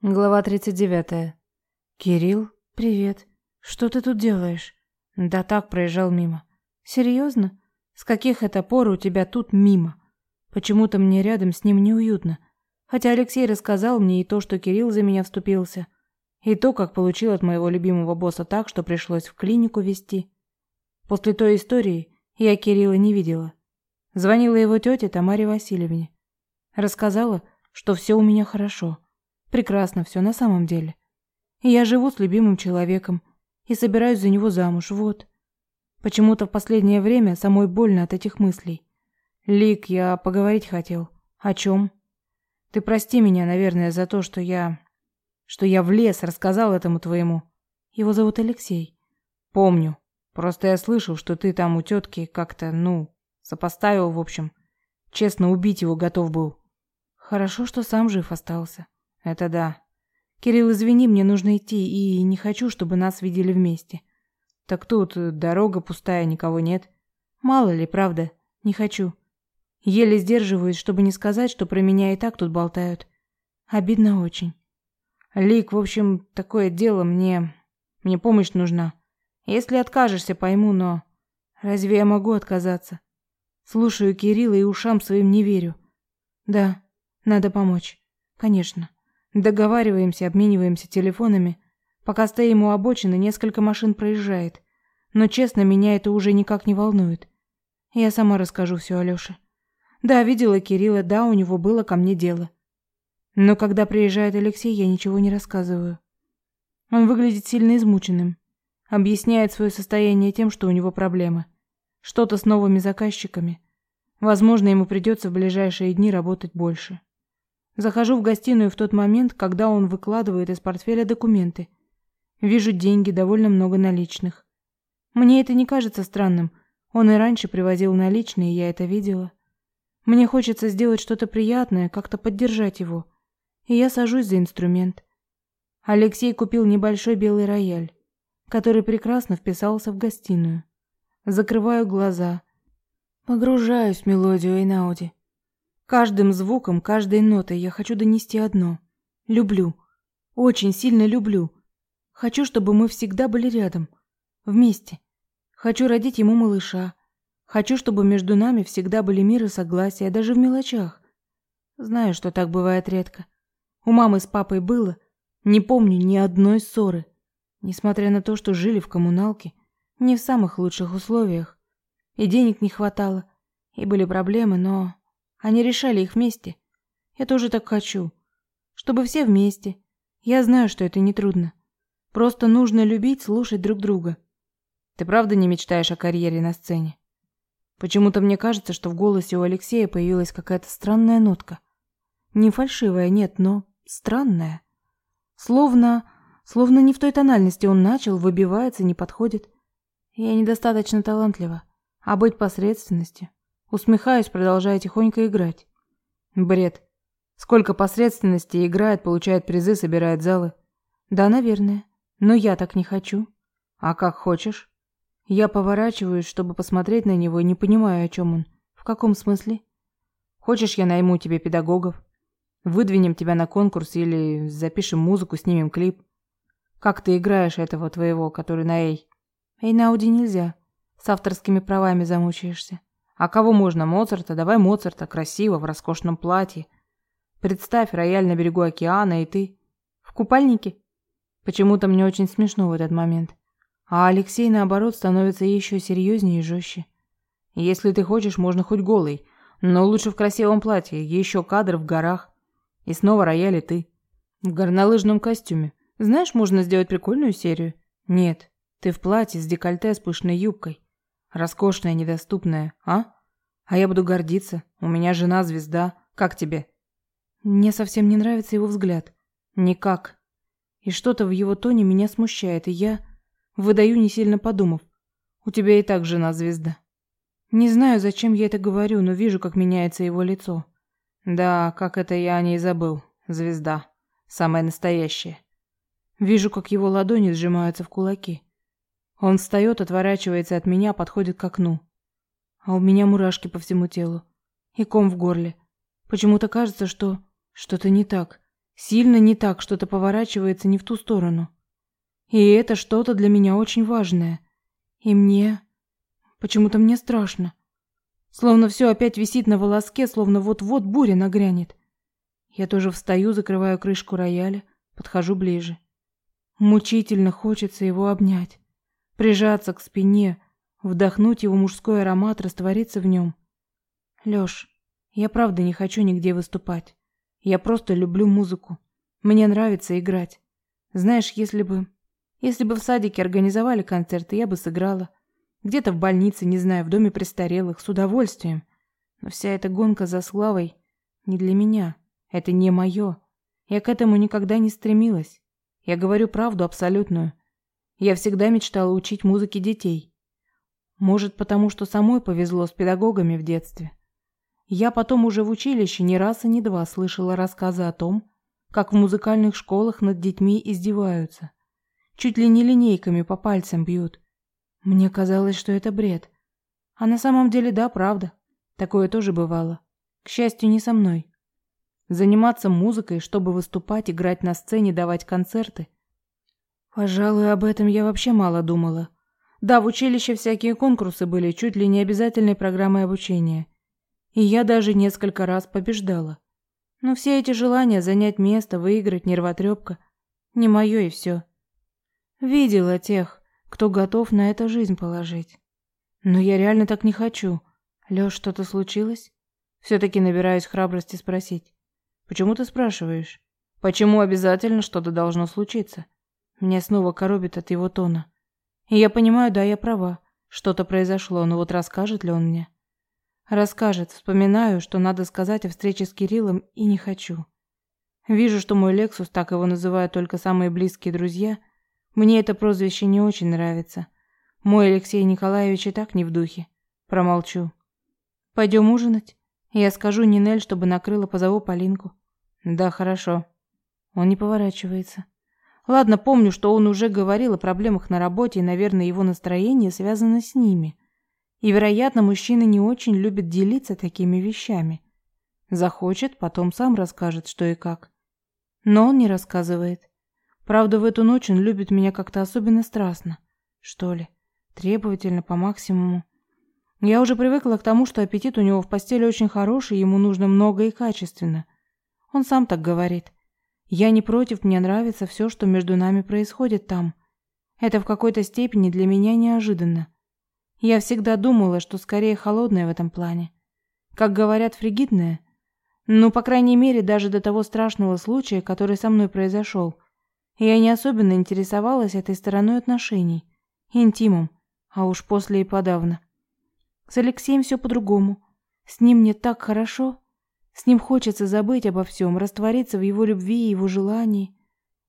Глава 39. Кирилл, привет. Что ты тут делаешь? Да так, проезжал мимо. Серьезно? С каких это пор у тебя тут мимо? Почему-то мне рядом с ним неуютно. Хотя Алексей рассказал мне и то, что Кирилл за меня вступился, и то, как получил от моего любимого босса так, что пришлось в клинику везти. После той истории я Кирилла не видела. Звонила его тете Тамаре Васильевне. Рассказала, что все у меня хорошо Прекрасно все на самом деле. Я живу с любимым человеком и собираюсь за него замуж, вот. Почему-то в последнее время самой больно от этих мыслей. Лик, я поговорить хотел. О чем? Ты прости меня, наверное, за то, что я... Что я в лес рассказал этому твоему. Его зовут Алексей. Помню. Просто я слышал, что ты там у тетки как-то, ну, сопоставил, в общем. Честно, убить его готов был. Хорошо, что сам жив остался. Это да. Кирилл, извини, мне нужно идти, и не хочу, чтобы нас видели вместе. Так тут дорога пустая, никого нет. Мало ли, правда, не хочу. Еле сдерживаюсь, чтобы не сказать, что про меня и так тут болтают. Обидно очень. Лик, в общем, такое дело мне... Мне помощь нужна. Если откажешься, пойму, но... Разве я могу отказаться? Слушаю Кирилла и ушам своим не верю. Да, надо помочь. Конечно. Договариваемся, обмениваемся телефонами. Пока стоим у обочины, несколько машин проезжает. Но, честно, меня это уже никак не волнует. Я сама расскажу все Алёше. Да, видела Кирилла, да, у него было ко мне дело. Но когда приезжает Алексей, я ничего не рассказываю. Он выглядит сильно измученным. Объясняет свое состояние тем, что у него проблемы. Что-то с новыми заказчиками. Возможно, ему придется в ближайшие дни работать больше. Захожу в гостиную в тот момент, когда он выкладывает из портфеля документы. Вижу деньги, довольно много наличных. Мне это не кажется странным. Он и раньше привозил наличные, я это видела. Мне хочется сделать что-то приятное, как-то поддержать его. И я сажусь за инструмент. Алексей купил небольшой белый рояль, который прекрасно вписался в гостиную. Закрываю глаза. Погружаюсь в мелодию Эйнауди. Каждым звуком, каждой нотой я хочу донести одно. Люблю. Очень сильно люблю. Хочу, чтобы мы всегда были рядом. Вместе. Хочу родить ему малыша. Хочу, чтобы между нами всегда были мир и согласие, даже в мелочах. Знаю, что так бывает редко. У мамы с папой было. Не помню ни одной ссоры. Несмотря на то, что жили в коммуналке. Не в самых лучших условиях. И денег не хватало. И были проблемы, но... Они решали их вместе. Я тоже так хочу. Чтобы все вместе. Я знаю, что это нетрудно. Просто нужно любить, слушать друг друга. Ты правда не мечтаешь о карьере на сцене? Почему-то мне кажется, что в голосе у Алексея появилась какая-то странная нотка. Не фальшивая, нет, но странная. Словно... Словно не в той тональности он начал, выбивается, не подходит. Я недостаточно талантлива. А быть посредственностью Усмехаюсь, продолжая тихонько играть. Бред. Сколько посредственности играет, получает призы, собирает залы. Да, наверное. Но я так не хочу. А как хочешь? Я поворачиваюсь, чтобы посмотреть на него, не понимаю, о чем он. В каком смысле? Хочешь, я найму тебе педагогов? Выдвинем тебя на конкурс или запишем музыку, снимем клип? Как ты играешь этого твоего, который на Эй? Эй на Ауди нельзя. С авторскими правами замучаешься. А кого можно? Моцарта? Давай Моцарта, красиво, в роскошном платье. Представь, рояль на берегу океана, и ты... В купальнике? Почему-то мне очень смешно в этот момент. А Алексей, наоборот, становится еще серьезнее и жестче. Если ты хочешь, можно хоть голый, но лучше в красивом платье, еще кадр в горах. И снова рояль и ты. В горнолыжном костюме. Знаешь, можно сделать прикольную серию? Нет, ты в платье с декольте с пышной юбкой. Роскошная, недоступная, а? А я буду гордиться. У меня жена звезда. Как тебе? Мне совсем не нравится его взгляд. Никак. И что-то в его тоне меня смущает, и я выдаю не сильно подумав. У тебя и так жена звезда. Не знаю, зачем я это говорю, но вижу, как меняется его лицо. Да, как это я о ней забыл. Звезда. Самая настоящая. Вижу, как его ладони сжимаются в кулаки. Он встает, отворачивается от меня, подходит к окну. А у меня мурашки по всему телу. И ком в горле. Почему-то кажется, что что-то не так. Сильно не так, что-то поворачивается не в ту сторону. И это что-то для меня очень важное. И мне... Почему-то мне страшно. Словно все опять висит на волоске, словно вот-вот буря нагрянет. Я тоже встаю, закрываю крышку рояля, подхожу ближе. Мучительно хочется его обнять, прижаться к спине, вдохнуть его мужской аромат, раствориться в нем. Лёш, я правда не хочу нигде выступать. Я просто люблю музыку. Мне нравится играть. Знаешь, если бы... Если бы в садике организовали концерты, я бы сыграла. Где-то в больнице, не знаю, в доме престарелых, с удовольствием. Но вся эта гонка за славой не для меня. Это не мое. Я к этому никогда не стремилась. Я говорю правду абсолютную. Я всегда мечтала учить музыке детей. Может, потому что самой повезло с педагогами в детстве. Я потом уже в училище не раз и не два слышала рассказы о том, как в музыкальных школах над детьми издеваются. Чуть ли не линейками по пальцам бьют. Мне казалось, что это бред. А на самом деле да, правда. Такое тоже бывало. К счастью, не со мной. Заниматься музыкой, чтобы выступать, играть на сцене, давать концерты. Пожалуй, об этом я вообще мало думала. Да, в училище всякие конкурсы были, чуть ли не обязательной программой обучения – и я даже несколько раз побеждала. Но все эти желания занять место, выиграть, нервотрепка – не мое и все. Видела тех, кто готов на это жизнь положить. Но я реально так не хочу. Лёш, что-то случилось? Все-таки набираюсь храбрости спросить. Почему ты спрашиваешь? Почему обязательно что-то должно случиться? Меня снова коробит от его тона. И я понимаю, да, я права. Что-то произошло, но вот расскажет ли он мне? Расскажет, вспоминаю, что надо сказать о встрече с Кириллом, и не хочу. Вижу, что мой Лексус, так его называют только самые близкие друзья, мне это прозвище не очень нравится. Мой Алексей Николаевич и так не в духе. Промолчу. Пойдем ужинать? Я скажу Нинель, чтобы накрыла, позову Полинку. Да, хорошо. Он не поворачивается. Ладно, помню, что он уже говорил о проблемах на работе, и, наверное, его настроение связано с ними. И, вероятно, мужчина не очень любит делиться такими вещами. Захочет, потом сам расскажет, что и как. Но он не рассказывает. Правда, в эту ночь он любит меня как-то особенно страстно. Что ли? Требовательно, по максимуму. Я уже привыкла к тому, что аппетит у него в постели очень хороший, ему нужно много и качественно. Он сам так говорит. Я не против, мне нравится все, что между нами происходит там. Это в какой-то степени для меня неожиданно. Я всегда думала, что скорее холодная в этом плане. Как говорят, фригидная. Ну, по крайней мере, даже до того страшного случая, который со мной произошел. Я не особенно интересовалась этой стороной отношений. Интимом. А уж после и подавно. С Алексеем все по-другому. С ним мне так хорошо. С ним хочется забыть обо всем, раствориться в его любви и его желании.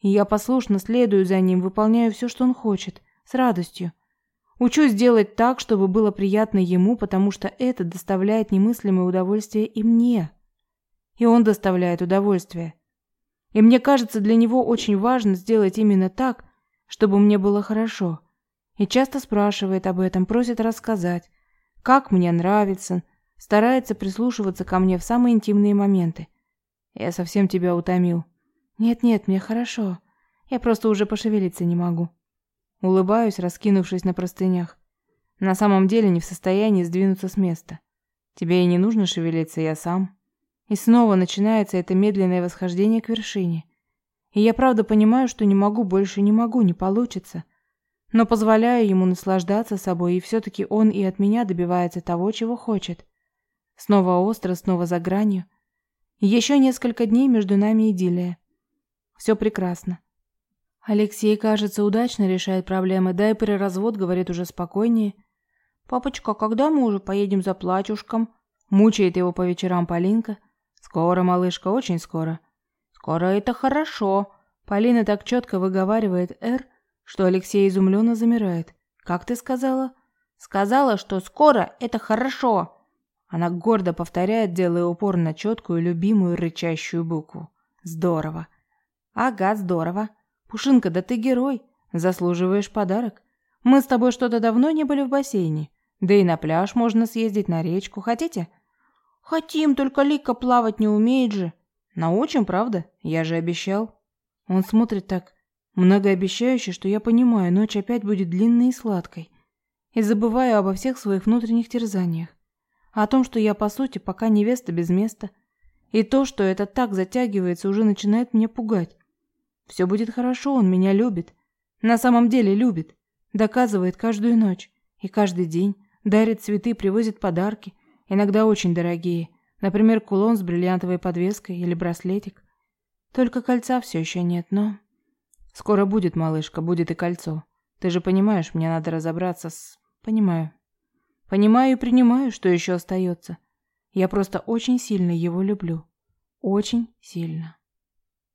И я послушно следую за ним, выполняю все, что он хочет, с радостью. Учусь делать так, чтобы было приятно ему, потому что это доставляет немыслимое удовольствие и мне. И он доставляет удовольствие. И мне кажется, для него очень важно сделать именно так, чтобы мне было хорошо. И часто спрашивает об этом, просит рассказать, как мне нравится, старается прислушиваться ко мне в самые интимные моменты. Я совсем тебя утомил. Нет-нет, мне хорошо. Я просто уже пошевелиться не могу. Улыбаюсь, раскинувшись на простынях. На самом деле не в состоянии сдвинуться с места. Тебе и не нужно шевелиться, я сам. И снова начинается это медленное восхождение к вершине. И я правда понимаю, что не могу больше, не могу, не получится. Но позволяю ему наслаждаться собой, и все-таки он и от меня добивается того, чего хочет. Снова остро, снова за гранью. Еще несколько дней между нами идиллия. Все прекрасно. Алексей, кажется, удачно решает проблемы, да и при развод говорит уже спокойнее. «Папочка, когда мы уже поедем за платьюшком?» Мучает его по вечерам Полинка. «Скоро, малышка, очень скоро». «Скоро это хорошо». Полина так четко выговаривает «Р», что Алексей изумленно замирает. «Как ты сказала?» «Сказала, что скоро это хорошо». Она гордо повторяет, делая упор на четкую, любимую рычащую букву. «Здорово». «Ага, здорово». Пушинка, да ты герой. Заслуживаешь подарок. Мы с тобой что-то давно не были в бассейне. Да и на пляж можно съездить, на речку. Хотите? Хотим, только Лика плавать не умеет же. Научим, правда? Я же обещал. Он смотрит так многообещающе, что я понимаю, ночь опять будет длинной и сладкой. И забываю обо всех своих внутренних терзаниях. О том, что я, по сути, пока невеста без места. И то, что это так затягивается, уже начинает меня пугать. Все будет хорошо, он меня любит. На самом деле любит. Доказывает каждую ночь. И каждый день. Дарит цветы, привозит подарки. Иногда очень дорогие. Например, кулон с бриллиантовой подвеской или браслетик. Только кольца все еще нет, но... Скоро будет, малышка, будет и кольцо. Ты же понимаешь, мне надо разобраться с... Понимаю. Понимаю и принимаю, что еще остается. Я просто очень сильно его люблю. Очень сильно.